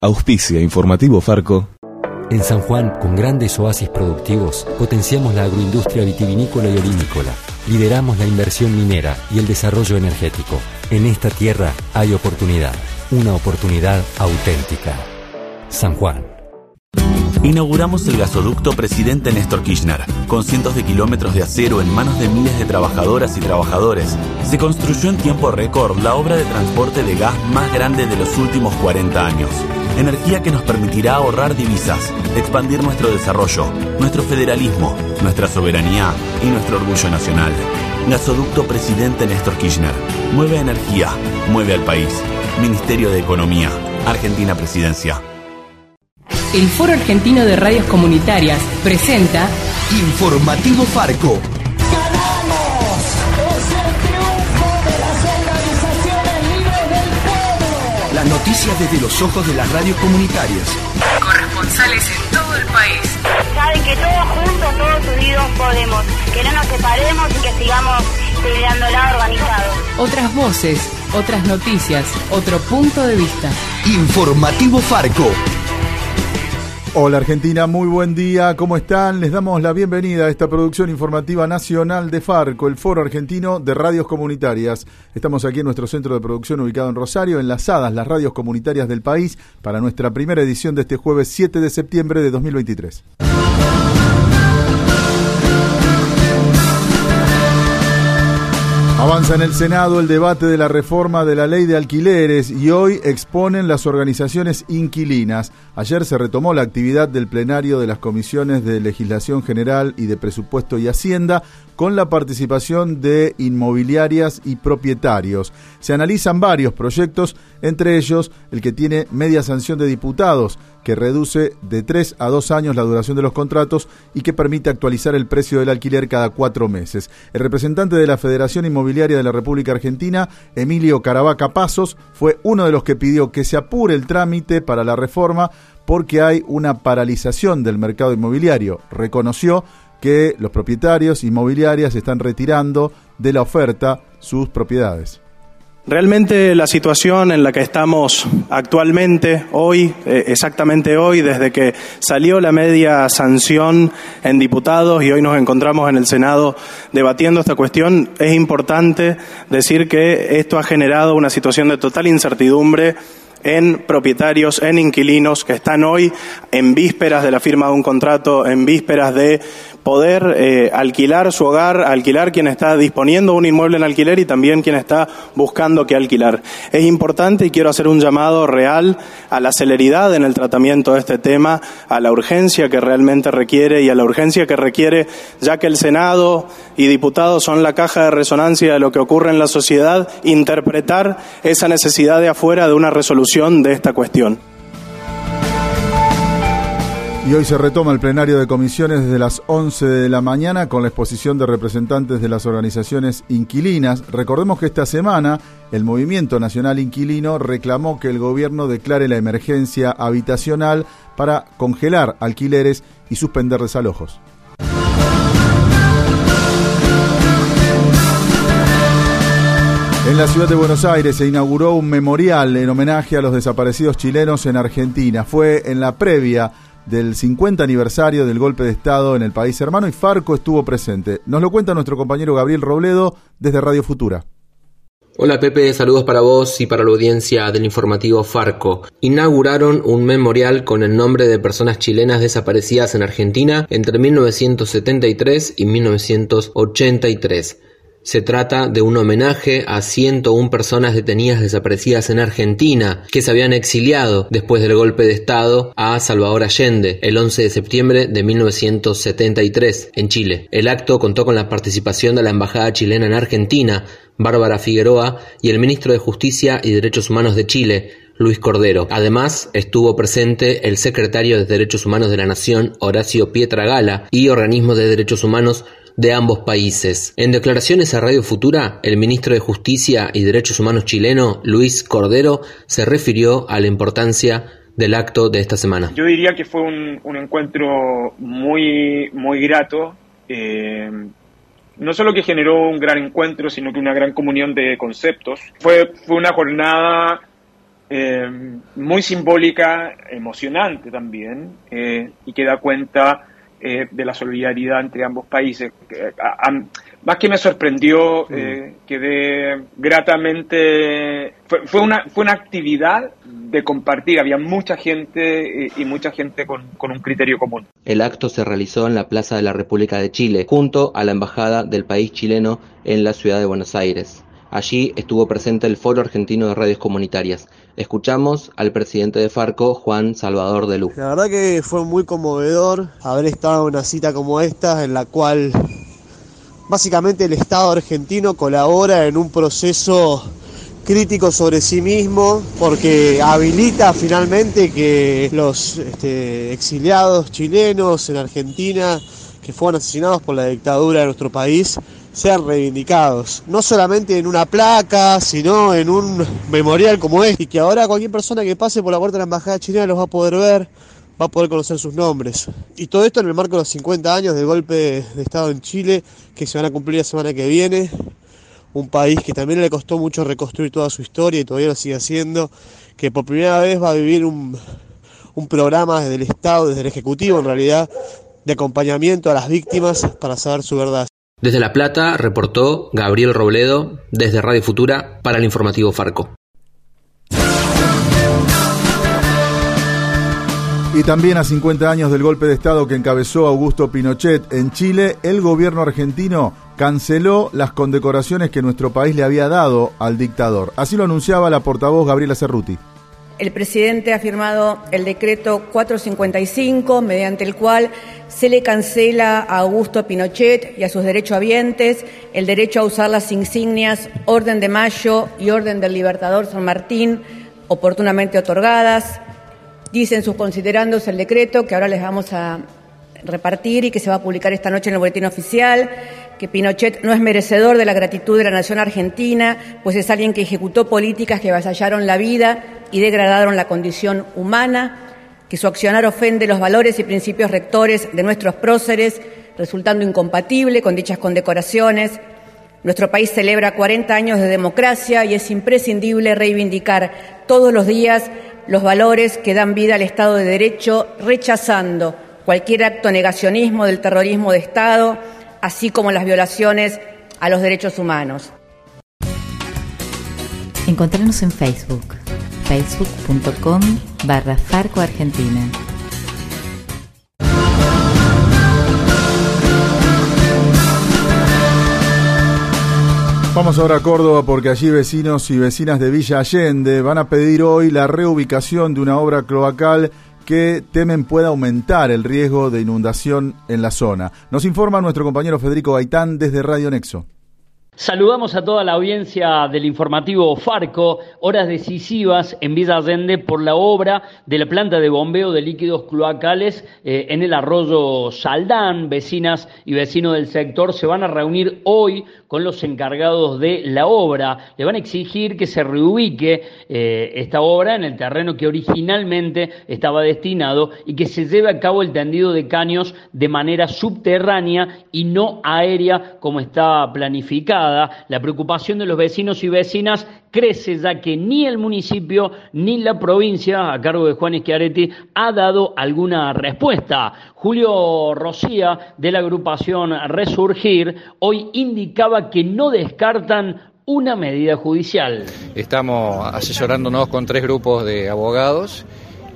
Auspicia Informativo Farco. En San Juan, con grandes oasis productivos, potenciamos la agroindustria vitivinícola y olivícola. Lideramos la inversión minera y el desarrollo energético. En esta tierra hay oportunidad, una oportunidad auténtica. San Juan. Inauguramos el gasoducto Presidente Néstor Kirchner, con cientos de kilómetros de acero en manos de miles de trabajadoras y trabajadores. Se construyó en tiempo récord la obra de transporte de gas más grande de los últimos 40 años Energía que nos permitirá ahorrar divisas, expandir nuestro desarrollo, nuestro federalismo, nuestra soberanía y nuestro orgullo nacional. Gasoducto Presidente Néstor Kirchner. Mueve energía, mueve al país. Ministerio de Economía. Argentina Presidencia. El Foro Argentino de Radios Comunitarias presenta Informativo Farco noticias desde los ojos de las radios comunitarias. Corresponsales en todo el país. Saben que todos juntos, todos unidos podemos. Que no nos separemos y que sigamos la organizado. Otras voces, otras noticias, otro punto de vista. Informativo Farco. Hola Argentina, muy buen día, ¿cómo están? Les damos la bienvenida a esta producción informativa nacional de Farco, el Foro Argentino de Radios Comunitarias. Estamos aquí en nuestro centro de producción ubicado en Rosario, enlazadas las radios comunitarias del país para nuestra primera edición de este jueves 7 de septiembre de 2023. Avanza en el Senado el debate de la reforma de la ley de alquileres y hoy exponen las organizaciones inquilinas. Ayer se retomó la actividad del plenario de las comisiones de legislación general y de presupuesto y hacienda con la participación de inmobiliarias y propietarios. Se analizan varios proyectos, entre ellos el que tiene media sanción de diputados, que reduce de tres a dos años la duración de los contratos y que permite actualizar el precio del alquiler cada cuatro meses. El representante de la Federación Inmobiliaria de la República Argentina, Emilio Caravaca Pasos, fue uno de los que pidió que se apure el trámite para la reforma porque hay una paralización del mercado inmobiliario. Reconoció que los propietarios inmobiliarias están retirando de la oferta sus propiedades. Realmente la situación en la que estamos actualmente, hoy, eh, exactamente hoy, desde que salió la media sanción en diputados y hoy nos encontramos en el Senado debatiendo esta cuestión, es importante decir que esto ha generado una situación de total incertidumbre en propietarios, en inquilinos que están hoy en vísperas de la firma de un contrato, en vísperas de poder eh, alquilar su hogar, alquilar quien está disponiendo un inmueble en alquiler y también quien está buscando que alquilar. Es importante y quiero hacer un llamado real a la celeridad en el tratamiento de este tema, a la urgencia que realmente requiere y a la urgencia que requiere, ya que el Senado y diputados son la caja de resonancia de lo que ocurre en la sociedad, interpretar esa necesidad de afuera de una resolución de esta cuestión. Y hoy se retoma el plenario de comisiones desde las 11 de la mañana con la exposición de representantes de las organizaciones inquilinas. Recordemos que esta semana el Movimiento Nacional Inquilino reclamó que el gobierno declare la emergencia habitacional para congelar alquileres y suspender desalojos. En la ciudad de Buenos Aires se inauguró un memorial en homenaje a los desaparecidos chilenos en Argentina. Fue en la previa del 50 aniversario del golpe de Estado en el país hermano y Farco estuvo presente. Nos lo cuenta nuestro compañero Gabriel Robledo desde Radio Futura. Hola Pepe, saludos para vos y para la audiencia del informativo Farco. Inauguraron un memorial con el nombre de personas chilenas desaparecidas en Argentina entre 1973 y 1983. Se trata de un homenaje a 101 personas detenidas desaparecidas en Argentina que se habían exiliado después del golpe de Estado a Salvador Allende el 11 de septiembre de 1973 en Chile. El acto contó con la participación de la Embajada chilena en Argentina, Bárbara Figueroa, y el ministro de Justicia y Derechos Humanos de Chile, Luis Cordero. Además, estuvo presente el secretario de Derechos Humanos de la Nación, Horacio Pietragala, y organismos de derechos humanos de ambos países. En declaraciones a Radio Futura, el ministro de Justicia y Derechos Humanos chileno, Luis Cordero, se refirió a la importancia del acto de esta semana. Yo diría que fue un, encuentro muy, muy grato. Eh, no solo que generó un gran encuentro, sino que una gran comunión de conceptos. Fue, fue una jornada muy simbólica, emocionante también, y que da cuenta de la solidaridad entre ambos países. más que me sorprendió, quedé gratamente. Fue, una, fue una actividad de compartir, había mucha gente y mucha gente con, con un criterio común. El acto se realizó en la Plaza de la República de Chile, junto a la Embajada del país chileno en la ciudad de Buenos Aires. Allí estuvo presente el Foro Argentino de Radios Comunitarias. Escuchamos al presidente de Farco, Juan Salvador de Luz. La verdad que fue muy conmovedor haber estado en una cita como esta, en la cual básicamente el Estado argentino colabora en un proceso crítico sobre sí mismo porque habilita finalmente que los este, exiliados chilenos en Argentina que fueron asesinados por la dictadura de nuestro país sean reivindicados, no solamente en una placa, sino en un memorial como este, y que ahora cualquier persona que pase por la puerta de la embajada chilena los va a poder ver, va a poder conocer sus nombres. Y todo esto en el marco de los 50 años del golpe de Estado en Chile, que se van a cumplir la semana que viene, un país que también le costó mucho reconstruir toda su historia y todavía lo sigue haciendo, que por primera vez va a vivir un, un programa desde el Estado, desde el Ejecutivo en realidad, de acompañamiento a las víctimas para saber su verdad. Desde La Plata reportó Gabriel Robledo desde Radio Futura para el informativo Farco. Y también a 50 años del golpe de Estado que encabezó Augusto Pinochet en Chile, el gobierno argentino canceló las condecoraciones que nuestro país le había dado al dictador. Así lo anunciaba la portavoz Gabriela Cerruti. El presidente ha firmado el decreto 455, mediante el cual se le cancela a Augusto Pinochet y a sus derechohabientes el derecho a usar las insignias Orden de Mayo y Orden del Libertador San Martín, oportunamente otorgadas. Dicen sus considerandos el decreto que ahora les vamos a repartir y que se va a publicar esta noche en el boletín oficial, que Pinochet no es merecedor de la gratitud de la nación argentina, pues es alguien que ejecutó políticas que avasallaron la vida y degradaron la condición humana, que su accionar ofende los valores y principios rectores de nuestros próceres, resultando incompatible con dichas condecoraciones. Nuestro país celebra 40 años de democracia y es imprescindible reivindicar todos los días los valores que dan vida al Estado de Derecho, rechazando cualquier acto negacionismo del terrorismo de Estado, así como las violaciones a los derechos humanos. Encontrarnos en Facebook, facebook.com barra. Vamos ahora a Córdoba porque allí vecinos y vecinas de Villa Allende van a pedir hoy la reubicación de una obra cloacal que temen pueda aumentar el riesgo de inundación en la zona. Nos informa nuestro compañero Federico Gaitán desde Radio Nexo. Saludamos a toda la audiencia del informativo Farco, horas decisivas en Villa Allende por la obra de la planta de bombeo de líquidos cloacales eh, en el arroyo Saldán. Vecinas y vecinos del sector se van a reunir hoy con los encargados de la obra. Le van a exigir que se reubique eh, esta obra en el terreno que originalmente estaba destinado y que se lleve a cabo el tendido de caños de manera subterránea y no aérea como está La preocupación de los vecinos y vecinas crece ya que ni el municipio ni la provincia, a cargo de Juan Schiaretti, ha dado alguna respuesta. Julio Rocía, de la agrupación Resurgir, hoy indicaba que no descartan una medida judicial. Estamos asesorándonos con tres grupos de abogados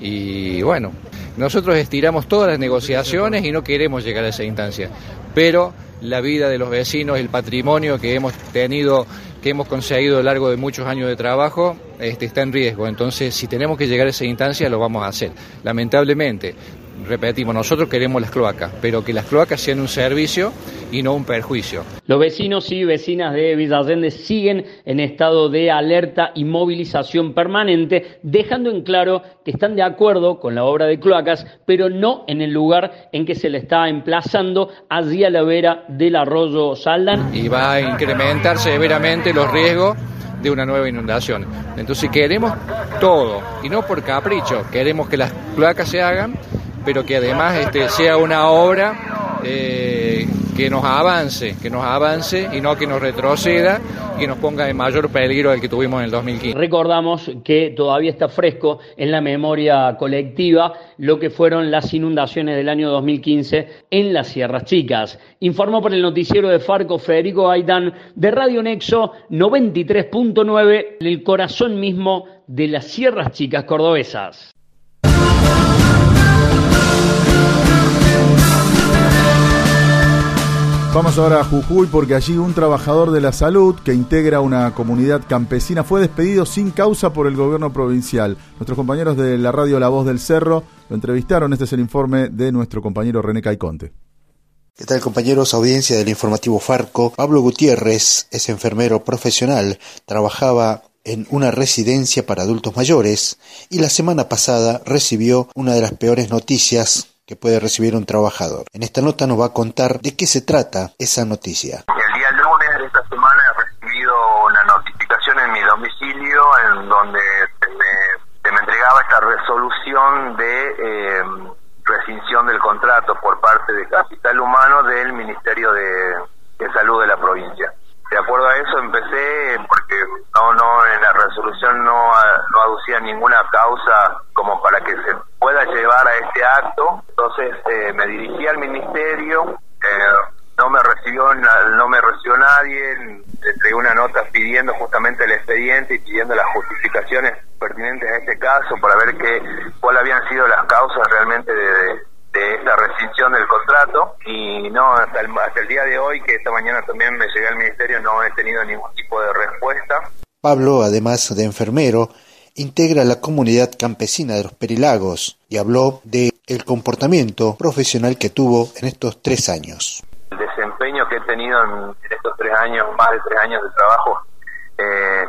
y bueno, nosotros estiramos todas las negociaciones y no queremos llegar a esa instancia, pero la vida de los vecinos, el patrimonio que hemos tenido, que hemos conseguido a lo largo de muchos años de trabajo, este, está en riesgo. Entonces, si tenemos que llegar a esa instancia, lo vamos a hacer. Lamentablemente, repetimos, nosotros queremos las cloacas, pero que las cloacas sean un servicio y no un perjuicio. Los vecinos y vecinas de Villa siguen en estado de alerta y movilización permanente, dejando en claro que están de acuerdo con la obra de cloacas, pero no en el lugar en que se le está emplazando, allí a la vera del arroyo Saldan. Y va a incrementar severamente los riesgos de una nueva inundación. Entonces queremos todo, y no por capricho, queremos que las cloacas se hagan, pero que además este, sea una obra eh, que nos avance, que nos avance y no que nos retroceda y que nos ponga en mayor peligro el que tuvimos en el 2015. Recordamos que todavía está fresco en la memoria colectiva lo que fueron las inundaciones del año 2015 en las Sierras Chicas. Informó por el noticiero de Farco Federico Aitán de Radio Nexo 93.9, el corazón mismo de las Sierras Chicas cordobesas. Vamos ahora a Jujuy porque allí un trabajador de la salud que integra una comunidad campesina fue despedido sin causa por el gobierno provincial. Nuestros compañeros de la radio La Voz del Cerro lo entrevistaron. Este es el informe de nuestro compañero René Caiconte. ¿Qué tal compañeros? Audiencia del informativo Farco. Pablo Gutiérrez es enfermero profesional, trabajaba en una residencia para adultos mayores y la semana pasada recibió una de las peores noticias que puede recibir un trabajador. En esta nota nos va a contar de qué se trata esa noticia. El día lunes de esta semana he recibido una notificación en mi domicilio en donde se me, entregaba esta resolución de eh, rescisión del contrato por parte de Capital Humano del Ministerio de, Salud de la provincia. De acuerdo a eso empecé porque no no en la resolución no, no aducía ninguna causa como para que se pueda llevar a este acto. Entonces eh, me dirigí al ministerio, eh, no me recibió no me recibió nadie, le entregué una nota pidiendo justamente el expediente y pidiendo las justificaciones pertinentes a este caso para ver qué cuáles habían sido las causas realmente de de esta rescisión del contrato y no hasta el, hasta el día de hoy que esta mañana también me llegué al ministerio no he tenido ningún tipo de respuesta. Pablo, además de enfermero, integra la comunidad campesina de los Perilagos y habló de el comportamiento profesional que tuvo en estos tres años. El desempeño que he tenido en, estos tres años, más de tres años de trabajo, eh,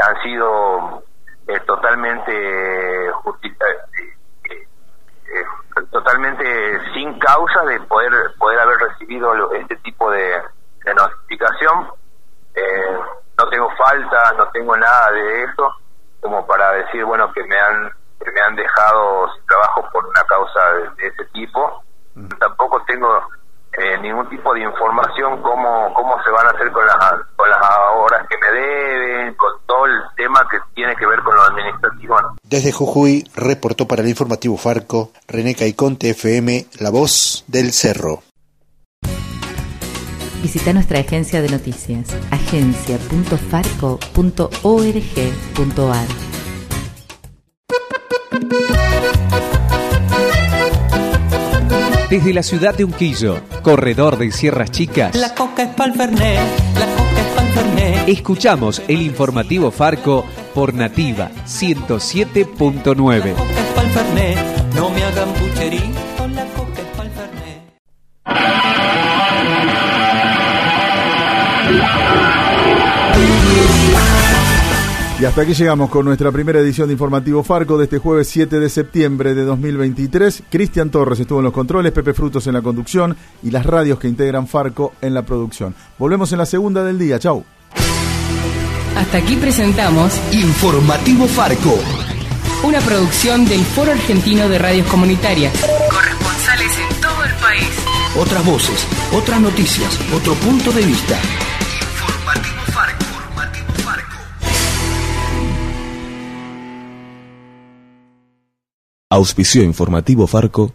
han sido eh, totalmente justificados eh, totalmente sin causa de poder poder haber recibido este tipo de, notificación. Eh, no tengo falta, no tengo nada de eso como para decir, bueno, que me han que me han dejado sin trabajo por una causa de, ese tipo. Tampoco tengo eh, ningún tipo de información cómo, cómo se van a hacer con las, con las horas que me deben, con todo el tema que tiene que ver con lo administrativo. Desde Jujuy reportó para el informativo Farco René Caiconte FM, La Voz del Cerro. Visita nuestra agencia de noticias, agencia.farco.org.ar. Desde la ciudad de Unquillo, corredor de Sierras Chicas. La coca es pa'l Fernet, la coca es pa'l Fernet. Escuchamos el informativo Farco por Nativa 107.9. La coca es pa'l Fernet, no me hagan puchería, hasta aquí llegamos con nuestra primera edición de Informativo Farco de este jueves 7 de septiembre de 2023. Cristian Torres estuvo en los controles, Pepe Frutos en la conducción y las radios que integran Farco en la producción. Volvemos en la segunda del día. Chau. Hasta aquí presentamos Informativo Farco. Una producción del Foro Argentino de Radios Comunitarias. Corresponsales en todo el país. Otras voces, otras noticias, otro punto de vista. Auspicio informativo Farco.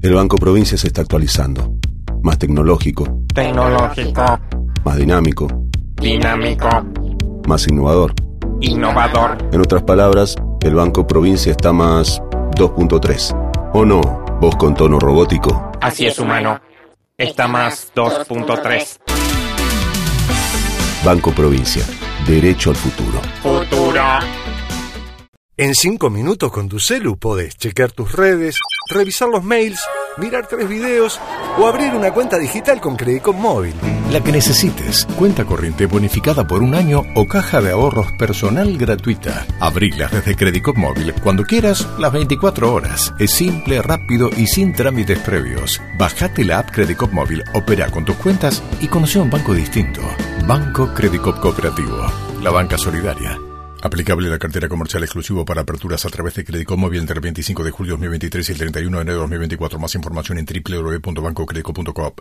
El Banco Provincia se está actualizando. Más tecnológico. Tecnológico. Más dinámico. Dinámico. Más innovador. Innovador. En otras palabras, el Banco Provincia está más 2.3. ¿O no? Vos con tono robótico. Así es, humano. Está más 2.3. Banco Provincia. Derecho al futuro. Futuro. En cinco minutos con tu celu podés chequear tus redes, revisar los mails, mirar tres videos o abrir una cuenta digital con Credicop Móvil. La que necesites. Cuenta corriente bonificada por un año o caja de ahorros personal gratuita. Abrilas desde Credicop Móvil cuando quieras, las 24 horas. Es simple, rápido y sin trámites previos. Bajate la app Credicop Móvil, opera con tus cuentas y conoce un banco distinto. Banco Credicop Cooperativo. La banca solidaria. Aplicable la cartera comercial exclusivo para aperturas a través de Crédito Móvil entre el 25 de julio de 2023 y el 31 de enero de 2024. Más información en www.bancocredico.coop.